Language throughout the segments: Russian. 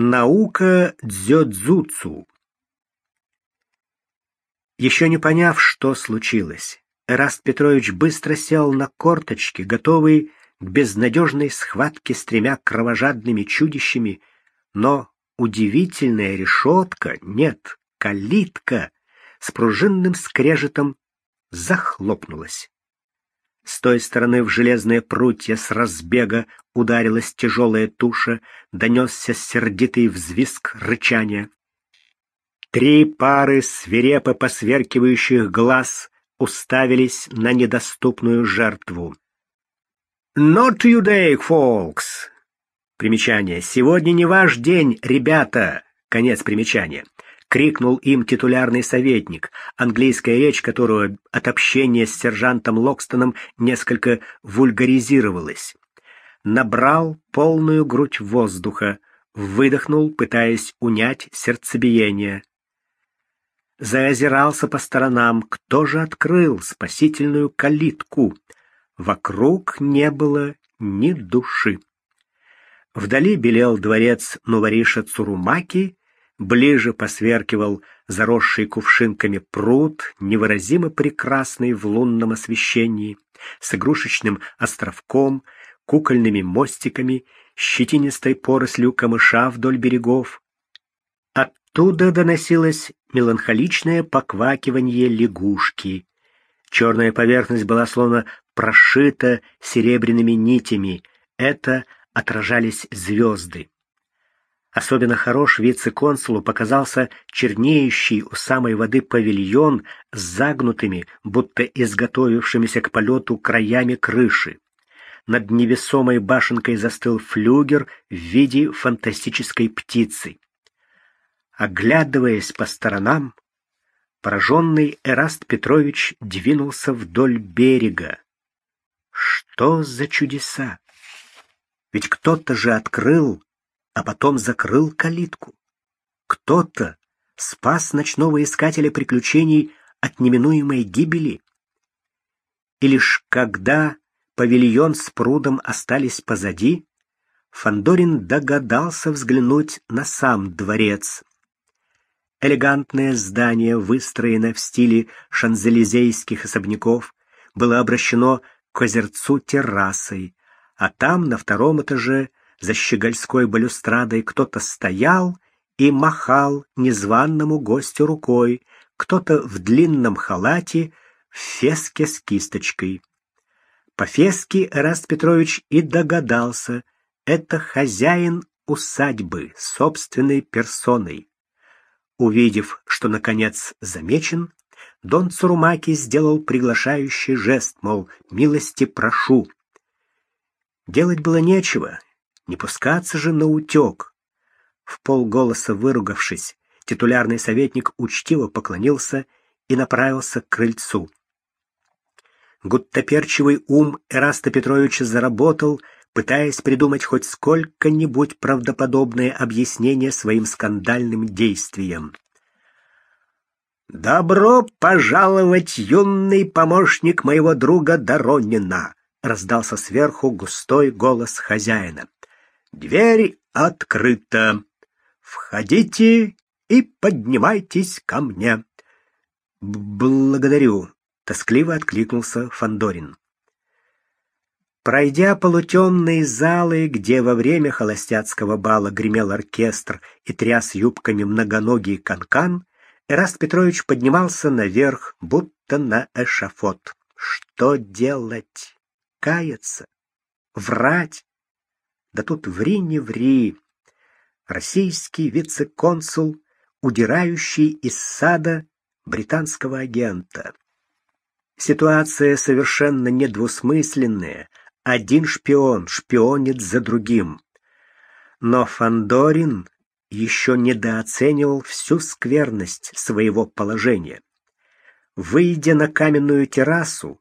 Наука дзёдзуцу. Еще не поняв, что случилось, Эраст Петрович быстро сел на корточки, готовый к безнадежной схватке с тремя кровожадными чудищами, но удивительная решетка, нет, калитка с пружинным скрежетом захлопнулась. С той стороны в железные прутья с разбега ударилась тяжелая туша, донесся сердитый взвизг рычания. Три пары свирепо посверкивающих глаз уставились на недоступную жертву. «Not today, folks!» Примечание. «Сегодня не ваш день, ребята!» Конец примечания крикнул им титулярный советник, английская речь которого от общения с сержантом Локстоном несколько вульгаризировалась. Набрал полную грудь воздуха, выдохнул, пытаясь унять сердцебиение. Заозирался по сторонам, кто же открыл спасительную калитку. Вокруг не было ни души. Вдали белел дворец Нувариша Цурумаки, Ближе посверкивал заросший кувшинками пруд, невыразимо прекрасный в лунном освещении, с игрушечным островком, кукольными мостиками, щетинистой порослью камыша вдоль берегов. Оттуда доносилось меланхоличное поквакивание лягушки. Черная поверхность была словно прошита серебряными нитями. Это отражались звезды. Особенно хорош вице-консулу показался чернеющий у самой воды павильон с загнутыми, будто изготовившимися к полету краями крыши. Над невесомой башенкой застыл флюгер в виде фантастической птицы. Оглядываясь по сторонам, пораженный Эраст Петрович двинулся вдоль берега. Что за чудеса? Ведь кто-то же открыл а потом закрыл калитку. Кто-то спас ночного искателя приключений от неминуемой гибели. И лишь когда павильон с прудом остались позади, Фандорин догадался взглянуть на сам дворец. Элегантное здание, выстроено в стиле шанзелизейских особняков, было обращено к озерцу террасой, а там на втором этаже за щегольской балюстрадой кто-то стоял и махал незваному гостю рукой, кто-то в длинном халате, в феске с кисточкой. По феске Эраст Петрович и догадался, это хозяин усадьбы собственной персоной. Увидев, что наконец замечен, Дон Цурумаки сделал приглашающий жест, мол, милости прошу. Делать было нечего, не пускаться же на утек. В полголоса выругавшись, титулярный советник учтиво поклонился и направился к крыльцу. Гуттаперчивый ум Эраста Петровича заработал, пытаясь придумать хоть сколько-нибудь правдоподобное объяснение своим скандальным действиям. «Добро пожаловать, юный помощник моего друга Доронина!» — раздался сверху густой голос хозяина. Дверь открыта. Входите и поднимайтесь ко мне. Благодарю, тоскливо откликнулся Фандорин. Пройдя полутемные залы, где во время холостяцкого бала гремел оркестр и тряс юбками многоногий канкан, Эраст Петрович поднимался наверх, будто на эшафот. Что делать? Каяться? Врать? Да тут ври не ври. Российский вице-консул, удирающий из сада британского агента. Ситуация совершенно недвусмысленная. Один шпион шпионит за другим. Но Фандорин еще недооценивал всю скверность своего положения. Выйдя на каменную террасу,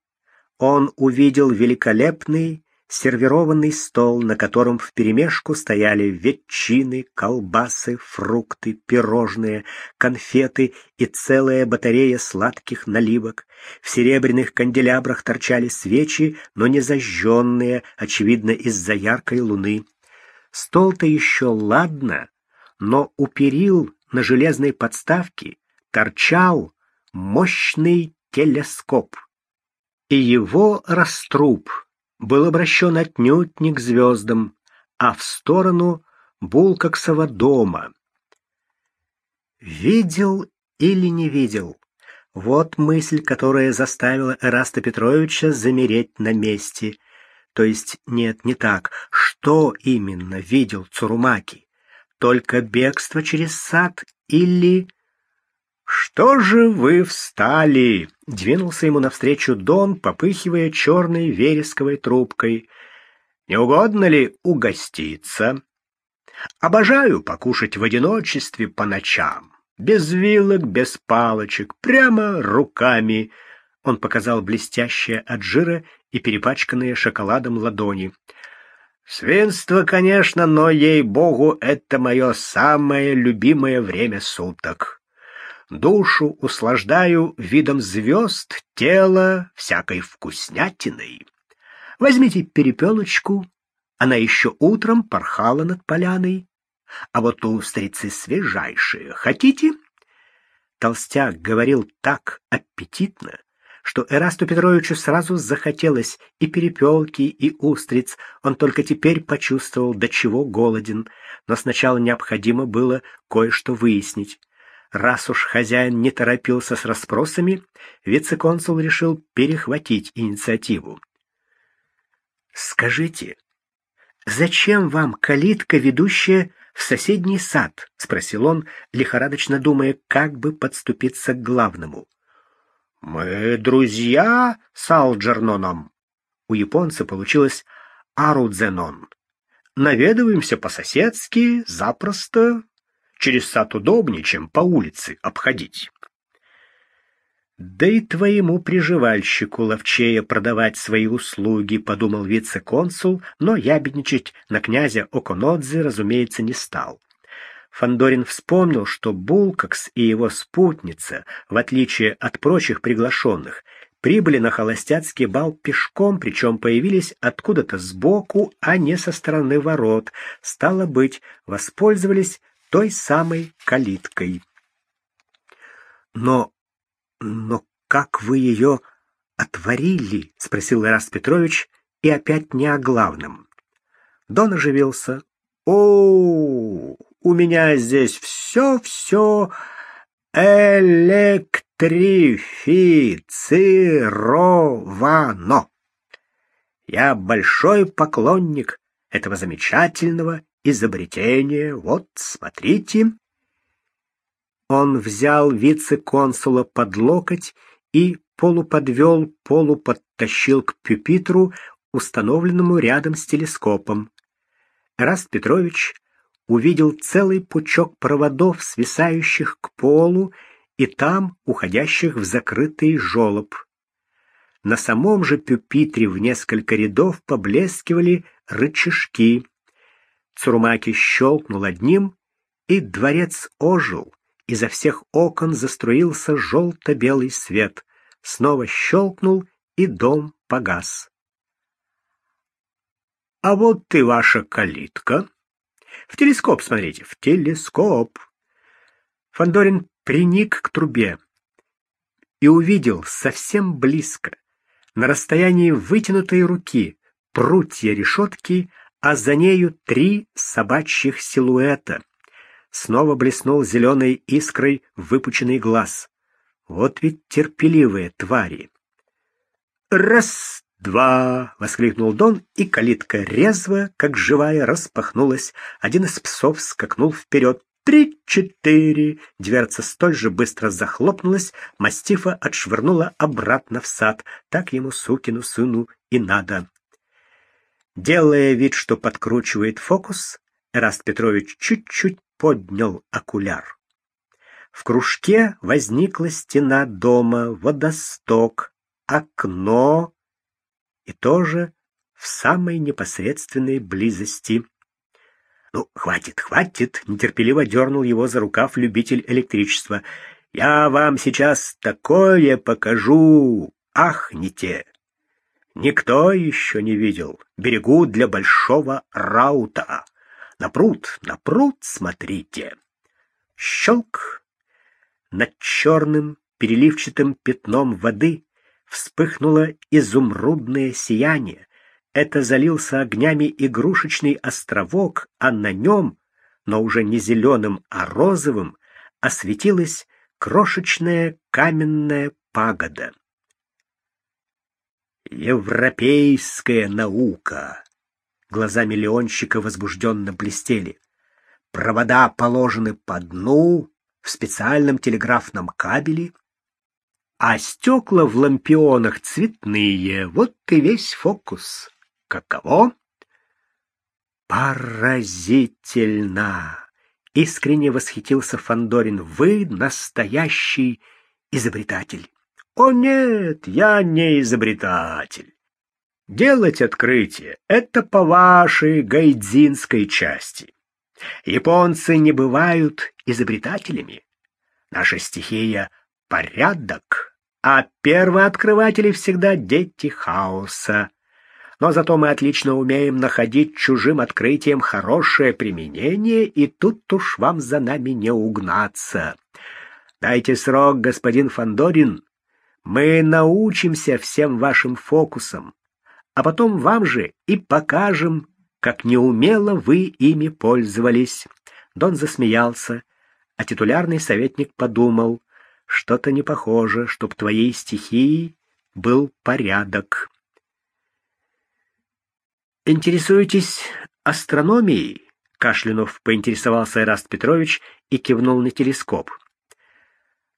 он увидел великолепный сервированный стол, на котором вперемешку стояли ветчины, колбасы, фрукты, пирожные, конфеты и целая батарея сладких наливок. В серебряных канделябрах торчали свечи, но не зажженные, очевидно, из-за яркой луны. Стол-то еще ладно, но у перил на железной подставке торчал мощный телескоп. И его раструб был обращен отнюдь не к звездам, а в сторону Булкоксова дома. Видел или не видел? Вот мысль, которая заставила Эраста Петровича замереть на месте. То есть нет, не так. Что именно видел Цурумаки? Только бегство через сад или «Что же вы встали?» — двинулся ему навстречу Дон, попыхивая черной вересковой трубкой. «Не угодно ли угоститься? Обожаю покушать в одиночестве по ночам, без вилок, без палочек, прямо руками». Он показал блестящие от жира и перепачканные шоколадом ладони. «Свинство, конечно, но, ей-богу, это мое самое любимое время суток» душу услаждаю видом звезд, тело всякой вкуснятиной. Возьмите перепелочку, она еще утром порхала над поляной, а вот устрицы свежайшие. Хотите? Толстяк говорил так аппетитно, что Эрасту Петровичу сразу захотелось и перепелки, и устриц. Он только теперь почувствовал, до чего голоден, но сначала необходимо было кое-что выяснить. Раз уж хозяин не торопился с расспросами, вице-консул решил перехватить инициативу. «Скажите, зачем вам калитка, ведущая в соседний сад?» — спросил он, лихорадочно думая, как бы подступиться к главному. «Мы друзья с Алджерноном». У японца получилось «Арудзенон». Наведываемся по-соседски, запросто, Через сад удобнее, чем по улице обходить. Да и твоему приживальщику ловчее продавать свои услуги, подумал вице-консул, но ябедничать на князя Оконодзе, разумеется, не стал. Фандорин вспомнил, что Булкакс и его спутница, в отличие от прочих приглашенных, прибыли на холостяцкий бал пешком, причем появились откуда-то сбоку, а не со стороны ворот. Стало быть, воспользовались той самой калиткой. Но... но как вы ее отворили? — спросил Ираст Петрович, и опять не о главном. Дон оживился. О, у меня здесь все-все электрифицировано. Я большой поклонник этого замечательного изобретение. Вот, смотрите. Он взял вице-консула под локоть и полуподвел, полуподтащил к пюпитру, установленному рядом с телескопом. Раст Петрович увидел целый пучок проводов, свисающих к полу, и там уходящих в закрытый жолоб. На самом же пюпитре в несколько рядов поблескивали рычажки. Цурмаки щелкнул одним, и дворец ожил. Изо всех окон заструился желто-белый свет. Снова щелкнул, и дом погас. «А вот ты ваша калитка. В телескоп смотрите, в телескоп!» Фандорин приник к трубе и увидел совсем близко, на расстоянии вытянутой руки, прутья решетки, а за нею три собачьих силуэта. Снова блеснул зеленой искрой выпученный глаз. Вот ведь терпеливые твари. «Раз, два!» — воскликнул Дон, и калитка резво, как живая, распахнулась. Один из псов скакнул вперед. «Три, четыре!» Дверца столь же быстро захлопнулась, мастифа отшвырнула обратно в сад. Так ему, сукину сыну, и надо. Делая вид, что подкручивает фокус, Эраст Петрович чуть-чуть поднял окуляр. В кружке возникла стена дома, водосток, окно и тоже в самой непосредственной близости. «Ну, хватит, хватит!» — нетерпеливо дернул его за рукав любитель электричества. «Я вам сейчас такое покажу! Ахните!» Никто еще не видел. Берегу для большого раута. На пруд, на пруд смотрите. Щелк! Над черным переливчатым пятном воды вспыхнуло изумрудное сияние. Это залился огнями игрушечный островок, а на нем, но уже не зеленым, а розовым, осветилась крошечная каменная пагода. Европейская наука. Глаза миллионщика возбужденно блестели. Провода положены по дну в специальном телеграфном кабеле, а стекла в лампионах цветные. Вот и весь фокус. Каково? Поразительно! Искренне восхитился Фандорин. Вы настоящий изобретатель. О нет, я не изобретатель. Делать открытие — это по вашей гайдзинской части. Японцы не бывают изобретателями. Наша стихия — порядок, а первооткрыватели всегда дети хаоса. Но зато мы отлично умеем находить чужим открытием хорошее применение, и тут уж вам за нами не угнаться. Дайте срок, господин Фандорин, мы научимся всем вашим фокусам, а потом вам же и покажем, как неумело вы ими пользовались. Дон засмеялся, а титулярный советник подумал, что-то не похоже, чтоб твоей стихией был порядок. Интересуетесь астрономией? Кашлянув поинтересовался Эраст Петрович и кивнул на телескоп.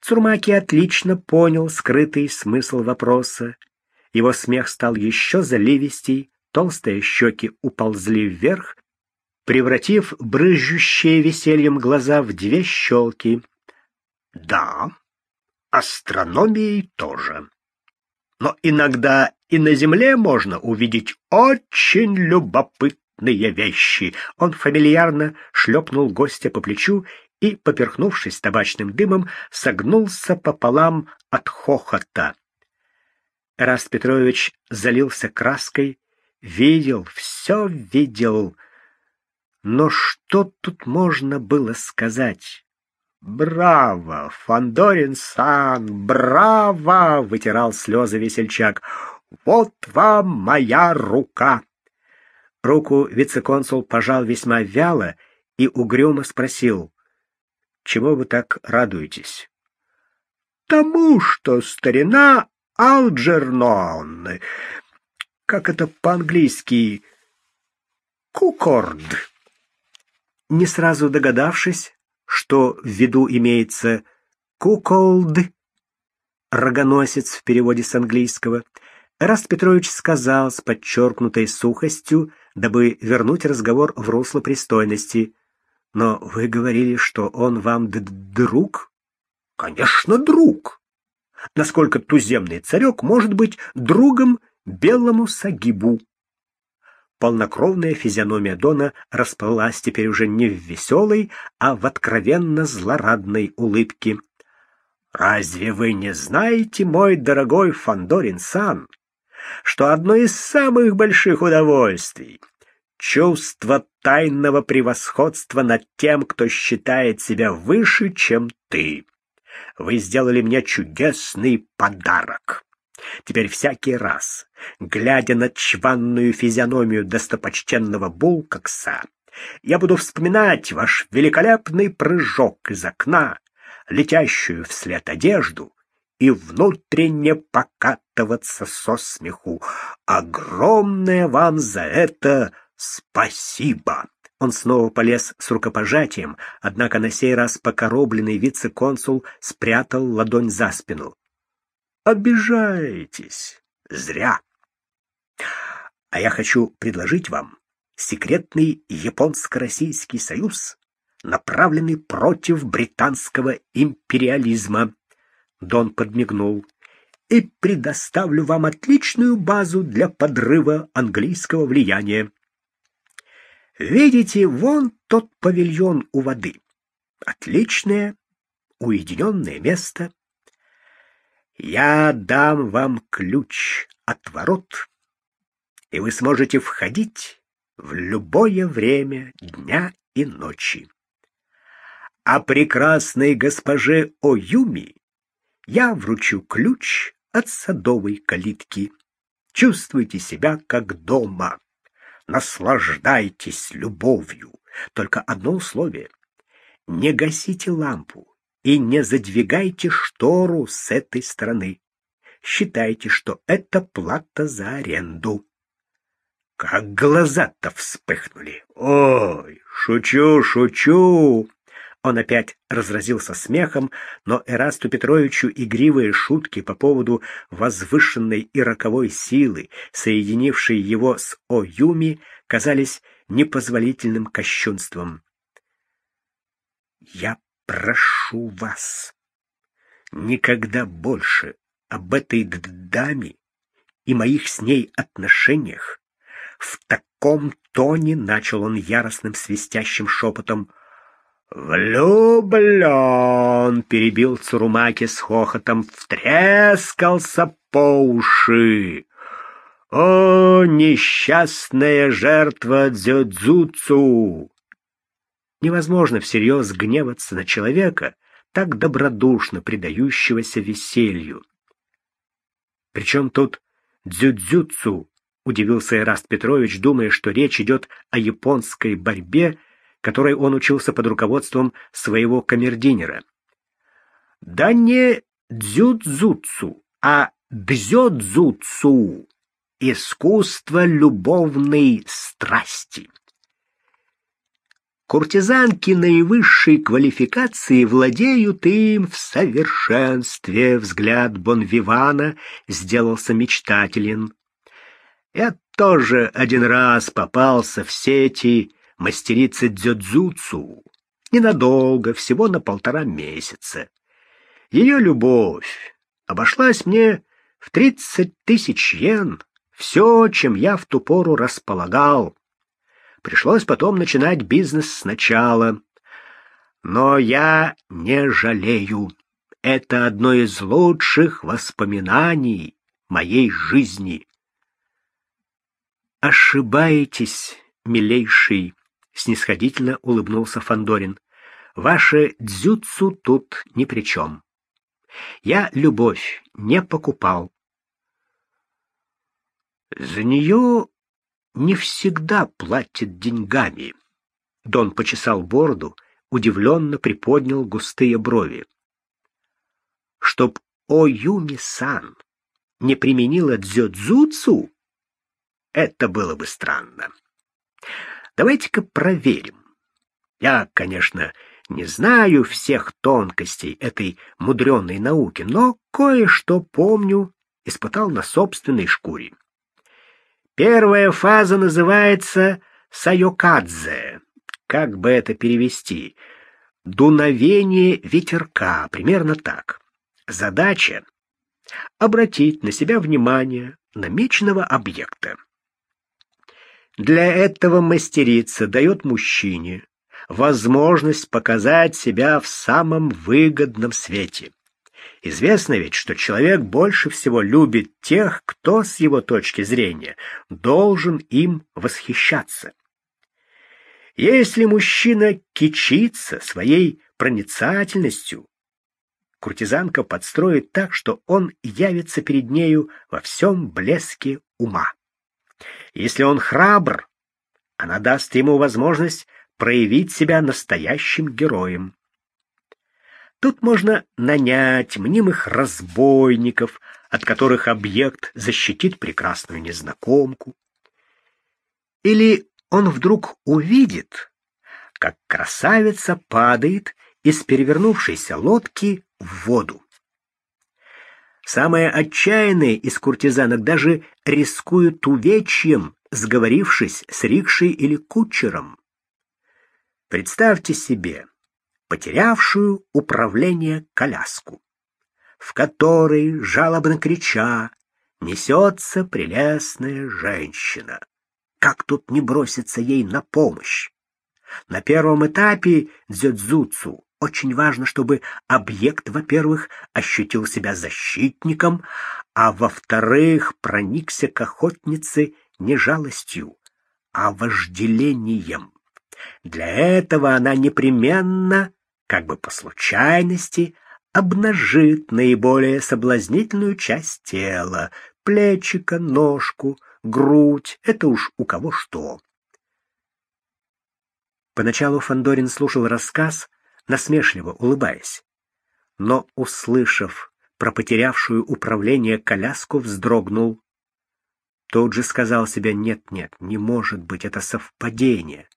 Цурмаки отлично понял скрытый смысл вопроса. Его смех стал еще заливистей, толстые щеки уползли вверх, превратив брызжущие весельем глаза в две щелки. Да, астрономией тоже. Но иногда и на Земле можно увидеть очень любопытные вещи. Он фамильярно шлепнул гостя по плечу и, поперхнувшись табачным дымом, согнулся пополам от хохота. Раст Петрович залился краской, видел, все видел. Но что тут можно было сказать? «Браво, Фандорин-сан, браво!» — вытирал слезы весельчак. «Вот вам моя рука!» Руку вице-консул пожал весьма вяло и угрюмо спросил. «Чего вы так радуетесь?» «Тому, что старина Алджернон, как это по-английски, кукорд». Не сразу догадавшись, что в виду имеется «куколд», рогоносец в переводе с английского, Раст Петрович сказал с подчеркнутой сухостью, дабы вернуть разговор в русло пристойности. «Но вы говорили, что он вам друг?» «Конечно, друг!» Насколько туземный царек может быть другом белому сагибу? Полнокровная физиономия Дона расплылась теперь уже не в веселой, а в откровенно злорадной улыбке. «Разве вы не знаете, мой дорогой Фандорин-сан, что одно из самых больших удовольствий — чувство тайного превосходства над тем, кто считает себя выше, чем ты? Вы сделали мне чудесный подарок». Теперь всякий раз, глядя на чванную физиономию достопочтенного Булкокса, я буду вспоминать ваш великолепный прыжок из окна, летящую вслед одежду, и внутренне покатываться со смеху. Огромное вам за это спасибо!» Он снова полез с рукопожатием, однако на сей раз покоробленный вице-консул спрятал ладонь за спину обижаетесь. Зря. А я хочу предложить вам секретный японско-российский союз, направленный против британского империализма. Дон подмигнул. И предоставлю вам отличную базу для подрыва английского влияния. Видите, вон тот павильон у воды. Отличное, уединенное место. Я дам вам ключ от ворот, и вы сможете входить в любое время дня и ночи. А прекрасной госпоже Оюми я вручу ключ от садовой калитки. Чувствуйте себя как дома. Наслаждайтесь любовью. Только одно условие. Не гасите лампу и не задвигайте штору с этой стороны. Считайте, что это плата за аренду. Как глаза-то вспыхнули. Ой, шучу, шучу. Он опять разразился смехом, но Эрасту Петровичу игривые шутки по поводу возвышенной и роковой силы, соединившей его с Оюми, казались непозволительным кощунством. «Я прошу вас, никогда больше об этой даме и моих с ней отношениях в таком тоне начал он яростным свистящим шепотом «Влюблен!» — перебил Цурумаки с хохотом, втрескался по уши. «О, несчастная жертва дзюдзуцу!» Невозможно всерьез гневаться на человека, так добродушно предающегося веселью. Причем тут дзюдзюцу, удивился Эраст Петрович, думая, что речь идет о японской борьбе, которой он учился под руководством своего камердинера. Да не дзюдзуцу, а дзёдзуцу, искусство любовной страсти. Куртизанки наивысшей квалификации владеют им в совершенстве. Взгляд Бонвивана сделался мечтателен. Я тоже один раз попался в сети мастерицы дзюдзюцу. Ненадолго, всего на полтора месяца. Ее любовь обошлась мне в тридцать тысяч йен. Все, чем я в ту пору располагал. Пришлось потом начинать бизнес сначала. Но я не жалею. Это одно из лучших воспоминаний моей жизни. Ошибаетесь, милейший, снисходительно улыбнулся Фандорин. Ваше дзюцу тут ни при чем. Я любовь не покупал. За нее не всегда платят деньгами. Дон почесал бороду, удивленно приподнял густые брови. Чтоб Оюми-сан не применила дзюдзуцу, это было бы странно. Давайте-ка проверим. Я, конечно, не знаю всех тонкостей этой мудреной науки, но кое-что помню, испытал на собственной шкуре. Первая фаза называется сайокадзе. Как бы это перевести? Дуновение ветерка, примерно так. Задача — обратить на себя внимание намеченного объекта. Для этого мастерица дает мужчине возможность показать себя в самом выгодном свете. Известно ведь, что человек больше всего любит тех, кто, с его точки зрения, должен им восхищаться. Если мужчина кичится своей проницательностью, куртизанка подстроит так, что он явится перед нею во всем блеске ума. Если он храбр, она даст ему возможность проявить себя настоящим героем. Тут можно нанять мнимых разбойников, от которых объект защитит прекрасную незнакомку. Или он вдруг увидит, как красавица падает из перевернувшейся лодки в воду. Самые отчаянные из куртизанок даже рискуют увечьем, сговорившись с рикшей или кучером. Представьте себе потерявшую управление коляску, в которой, жалобно крича, несется прелестная женщина. Как тут не броситься ей на помощь? На первом этапе дзюдзуцу очень важно, чтобы объект, во-первых, ощутил себя защитником, а во-вторых, проникся к охотнице не жалостью, а вожделением. Для этого она непременно, как бы по случайности, обнажит наиболее соблазнительную часть тела, плечика, ножку, грудь, это уж у кого что. Поначалу Фандорин слушал рассказ, насмешливо улыбаясь, но, услышав про потерявшую управление коляску, вздрогнул. Тут же сказал себе «нет-нет, не может быть, это совпадение».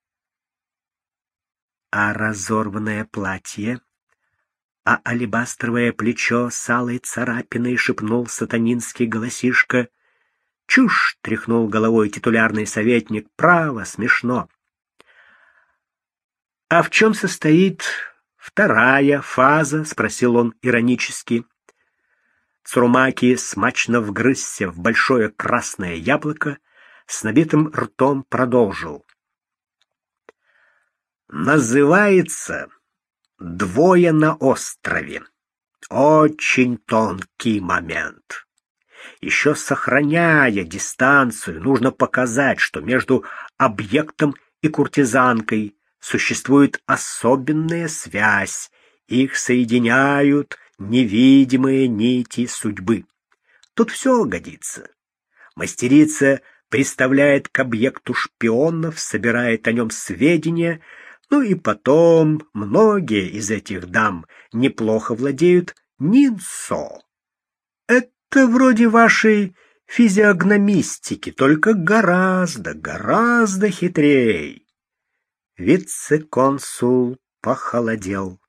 А разорванное платье, а алебастровое плечо с алой царапиной шепнул сатанинский голосишка. «Чушь!» — тряхнул головой титулярный советник. «Право, смешно!» «А в чем состоит вторая фаза?» — спросил он иронически. Цурумаки смачно вгрызся в большое красное яблоко, с набитым ртом продолжил. «Называется «Двое на острове». Очень тонкий момент. Еще сохраняя дистанцию, нужно показать, что между объектом и куртизанкой существует особенная связь, их соединяют невидимые нити судьбы. Тут все годится. Мастерица представляет к объекту шпионов, собирает о нем сведения, ну и потом многие из этих дам неплохо владеют нинсо. Это вроде вашей физиогномистики, только гораздо, гораздо хитрее. Вице-консул похолодел.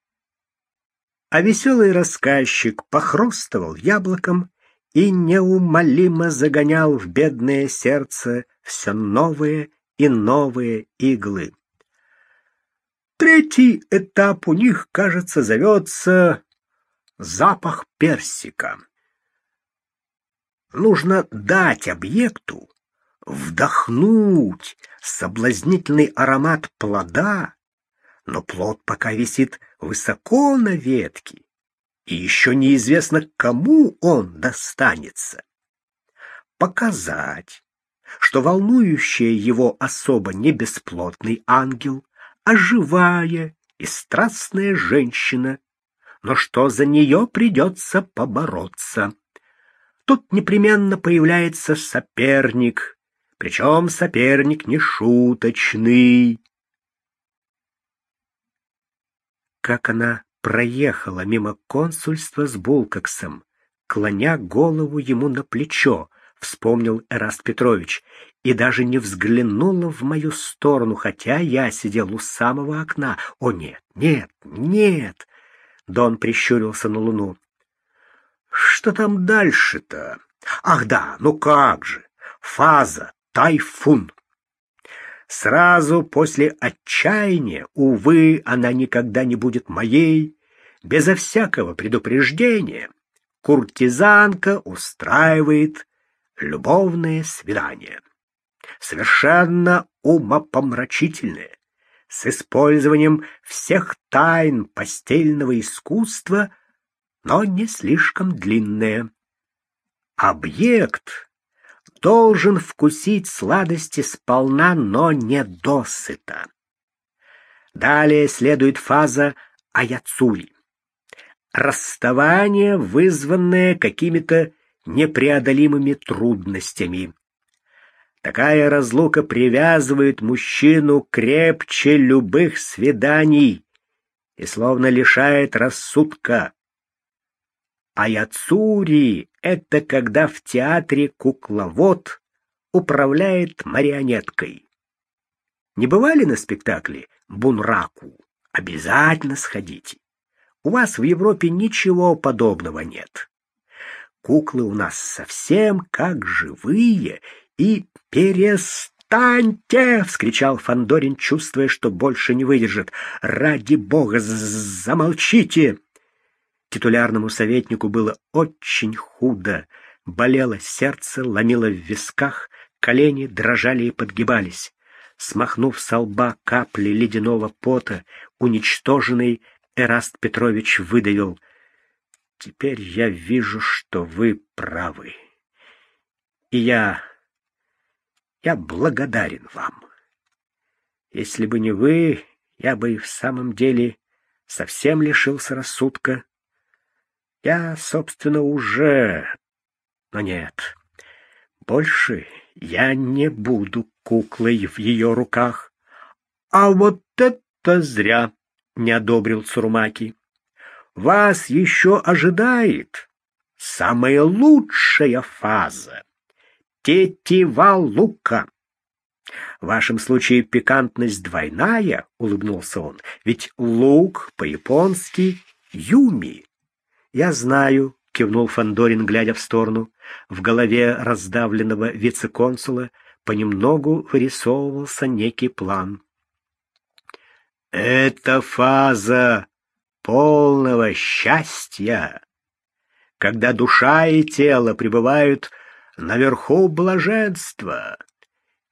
А веселый рассказчик похрустывал яблоком и неумолимо загонял в бедное сердце все новые и новые иглы. Третий этап у них, кажется, зовется запах персика. Нужно дать объекту вдохнуть соблазнительный аромат плода, но плод пока висит высоко на ветке, и еще неизвестно, кому он достанется. Показать, что волнующая его особо не бесплотный ангел, а живая и страстная женщина, но что за нее придется побороться. Тут непременно появляется соперник, причем соперник не шуточный. Как она проехала мимо консульства с Булкаксом, клоня голову ему на плечо, вспомнил Эраст Петрович, и даже не взглянула в мою сторону, хотя я сидел у самого окна. О, нет, нет, нет! Дон прищурился на луну. Что там дальше-то? Ах да, ну как же! Фаза тайфун. Сразу после отчаяния, увы, она никогда не будет моей, безо всякого предупреждения, куртизанка устраивает любовное свидание. Совершенно умопомрачительное, с использованием всех тайн постельного искусства, но не слишком длинное. Объект должен вкусить сладости сполна, но не досыта. Далее следует фаза аяцури. Расставание, вызванное какими-то непреодолимыми трудностями. Такая разлука привязывает мужчину крепче любых свиданий и словно лишает рассудка. Аяцури — это когда в театре кукловод управляет марионеткой. Не бывали на спектакле Бунраку? Обязательно сходите. У вас в Европе ничего подобного нет. Куклы у нас совсем как живые и перестаньте, вскричал Фандорин, чувствуя, что больше не выдержит. Ради бога, замолчите. Титулярному советнику было очень худо. Болело сердце, ломило в висках, колени дрожали и подгибались. Смахнув с лба капли ледяного пота, уничтоженный Эраст Петрович выдавил: "Теперь я вижу, что вы правы. И я я благодарен вам". Если бы не вы, я бы и в самом деле совсем лишился рассудка. Я, собственно, уже... Но нет, больше я не буду куклой в ее руках. А вот это зря, — не одобрил Цурмаки. Вас еще ожидает самая лучшая фаза — тетива лука. В вашем случае пикантность двойная, — улыбнулся он, — ведь лук по-японски — юми. Я знаю, — кивнул Фандорин, глядя в сторону. В голове раздавленного вице-консула понемногу вырисовывался некий план. «Это фаза полного счастья, когда душа и тело пребывают наверху блаженства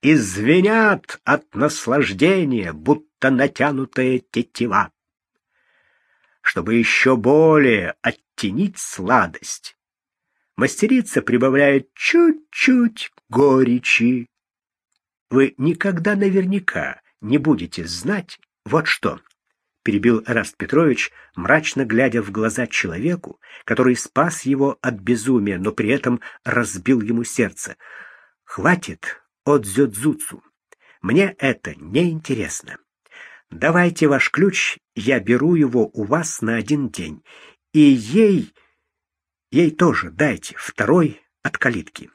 и звенят от наслаждения, будто натянутая тетива. Чтобы еще более оттенить сладость, мастерица прибавляет чуть-чуть горечи. Вы никогда наверняка не будете знать вот что, — перебил Эраст Петрович, мрачно глядя в глаза человеку, который спас его от безумия, но при этом разбил ему сердце. «Хватит от дзюдзуцу. Мне это не интересно. Давайте ваш ключ, я беру его у вас на один день. И ей... ей тоже дайте второй от калитки.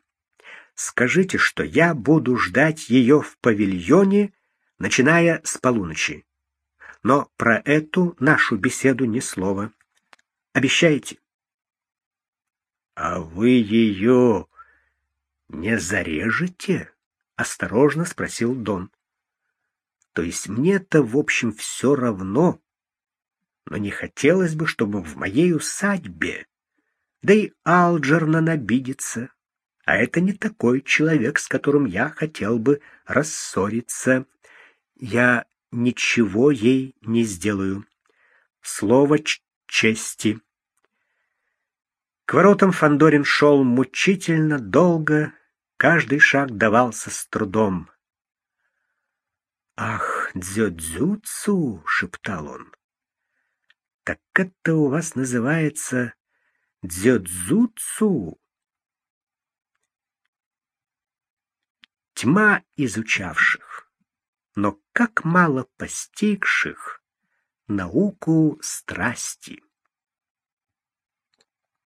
Скажите, что я буду ждать ее в павильоне, начиная с полуночи. Но про эту нашу беседу ни слова. Обещаете? — А вы ее не зарежете? — осторожно спросил Дон. — То есть мне-то, в общем, все равно, но не хотелось бы, чтобы в моей усадьбе, да и Алджернан обидится, а это не такой человек, с которым я хотел бы рассориться. Я ничего ей не сделаю. Слово чести. К воротам Фандорин шел мучительно долго, Каждый шаг давался с трудом. «Ах, дзюдзюцу!» — шептал он. «Так это у вас называется дзюдзюцу?» Тьма изучавших, но как мало постигших науку страсти.